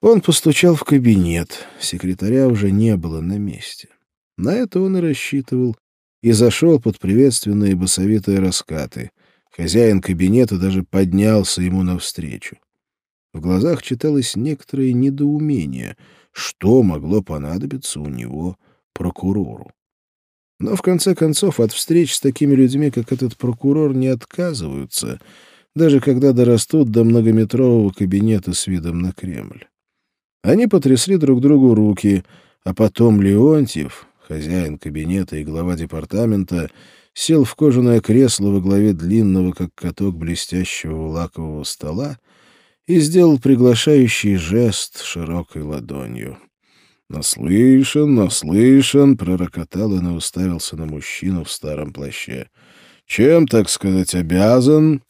Он постучал в кабинет. Секретаря уже не было на месте. На это он и рассчитывал, и зашел под приветственные басовитые раскаты. Хозяин кабинета даже поднялся ему навстречу. В глазах читалось некоторое недоумение, что могло понадобиться у него прокурору. Но, в конце концов, от встреч с такими людьми, как этот прокурор, не отказываются, даже когда дорастут до многометрового кабинета с видом на Кремль. Они потрясли друг другу руки, а потом Леонтьев, хозяин кабинета и глава департамента, сел в кожаное кресло во главе длинного, как каток блестящего лакового стола и сделал приглашающий жест широкой ладонью. «Наслышан, наслышан!» — пророкотал и уставился на мужчину в старом плаще. «Чем, так сказать, обязан?»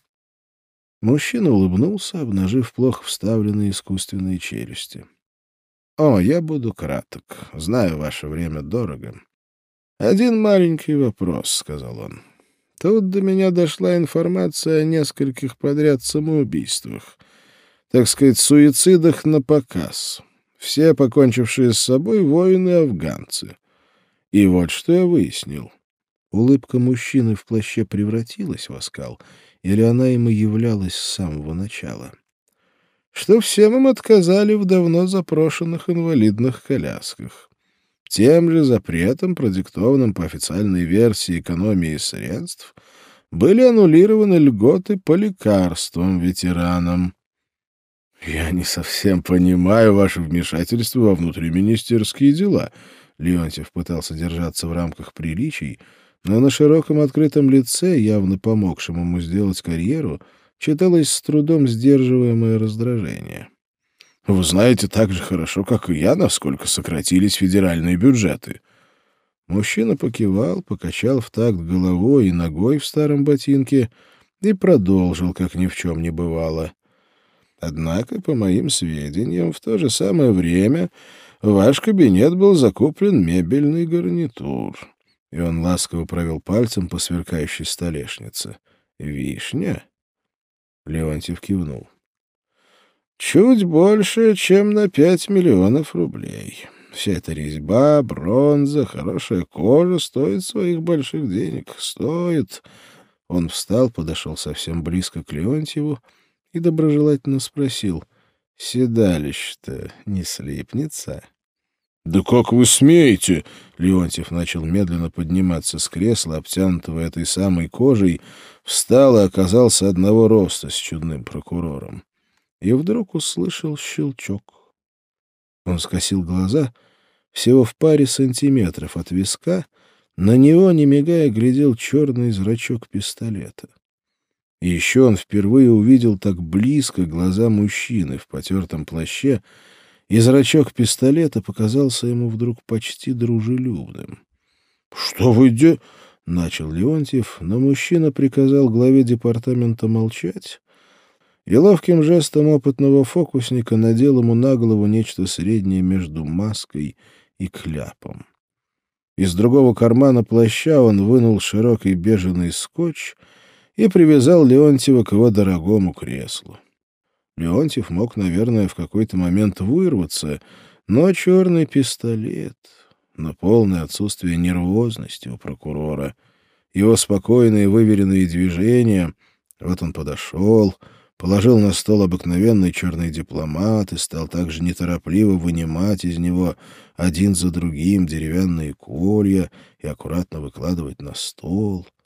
Мужчина улыбнулся, обнажив плохо вставленные искусственные челюсти. «О, я буду краток. Знаю, ваше время дорого. Один маленький вопрос», — сказал он. «Тут до меня дошла информация о нескольких подряд самоубийствах, так сказать, суицидах на показ. Все покончившие с собой воины-афганцы. И вот что я выяснил. Улыбка мужчины в плаще превратилась в оскал, или она ему являлась с самого начала. Что всем им отказали в давно запрошенных инвалидных колясках. Тем же запретом, продиктованным по официальной версии экономии средств, были аннулированы льготы по лекарствам ветеранам. «Я не совсем понимаю ваше вмешательство во внутриминистерские дела». Леонтьев пытался держаться в рамках приличий, но на широком открытом лице, явно помогшем ему сделать карьеру, читалось с трудом сдерживаемое раздражение. «Вы знаете так же хорошо, как и я, насколько сократились федеральные бюджеты». Мужчина покивал, покачал в такт головой и ногой в старом ботинке и продолжил, как ни в чем не бывало. Однако, по моим сведениям, в то же самое время ваш кабинет был закуплен мебельный гарнитур. И он ласково провел пальцем по сверкающей столешнице. «Вишня?» Леонтьев кивнул. «Чуть больше, чем на пять миллионов рублей. Вся эта резьба, бронза, хорошая кожа стоит своих больших денег. Стоит...» Он встал, подошел совсем близко к Леонтьеву, и доброжелательно спросил, «Седалище-то не слипнется?» «Да как вы смеете?» — Леонтьев начал медленно подниматься с кресла, обтянутого этой самой кожей, встал и оказался одного роста с чудным прокурором. И вдруг услышал щелчок. Он скосил глаза всего в паре сантиметров от виска, на него, не мигая, глядел черный зрачок пистолета. И еще он впервые увидел так близко глаза мужчины в потертом плаще, и зрачок пистолета показался ему вдруг почти дружелюбным. — Что вы де... — начал Леонтьев, но мужчина приказал главе департамента молчать и ловким жестом опытного фокусника надел ему на голову нечто среднее между маской и кляпом. Из другого кармана плаща он вынул широкий беженый скотч — и привязал Леонтьева к его дорогому креслу. Леонтьев мог, наверное, в какой-то момент вырваться, но черный пистолет, на полное отсутствие нервозности у прокурора, его спокойные выверенные движения, вот он подошел, положил на стол обыкновенный черный дипломат и стал также неторопливо вынимать из него один за другим деревянные колья и аккуратно выкладывать на стол —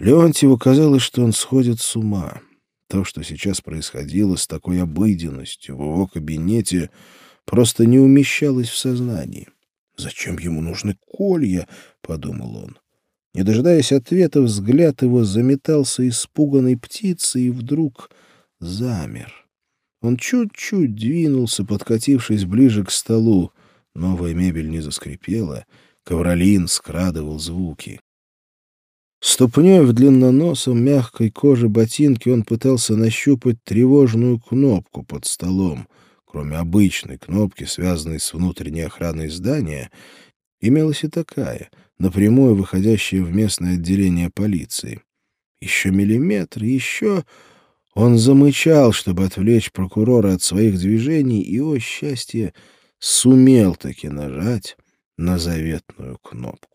Леонтьеву казалось, что он сходит с ума. То, что сейчас происходило с такой обыденностью в его кабинете, просто не умещалось в сознании. «Зачем ему нужны колья?» — подумал он. Не дожидаясь ответа, взгляд его заметался испуганной птицей и вдруг замер. Он чуть-чуть двинулся, подкатившись ближе к столу. Новая мебель не заскрипела, ковролин скрадывал звуки. Ступней в длинноносом мягкой коже ботинки он пытался нащупать тревожную кнопку под столом. Кроме обычной кнопки, связанной с внутренней охраной здания, имелась и такая, напрямую выходящая в местное отделение полиции. Еще миллиметр, еще... Он замычал, чтобы отвлечь прокурора от своих движений, и, о счастье, сумел таки нажать на заветную кнопку.